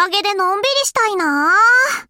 日陰でのんびりしたいなぁ。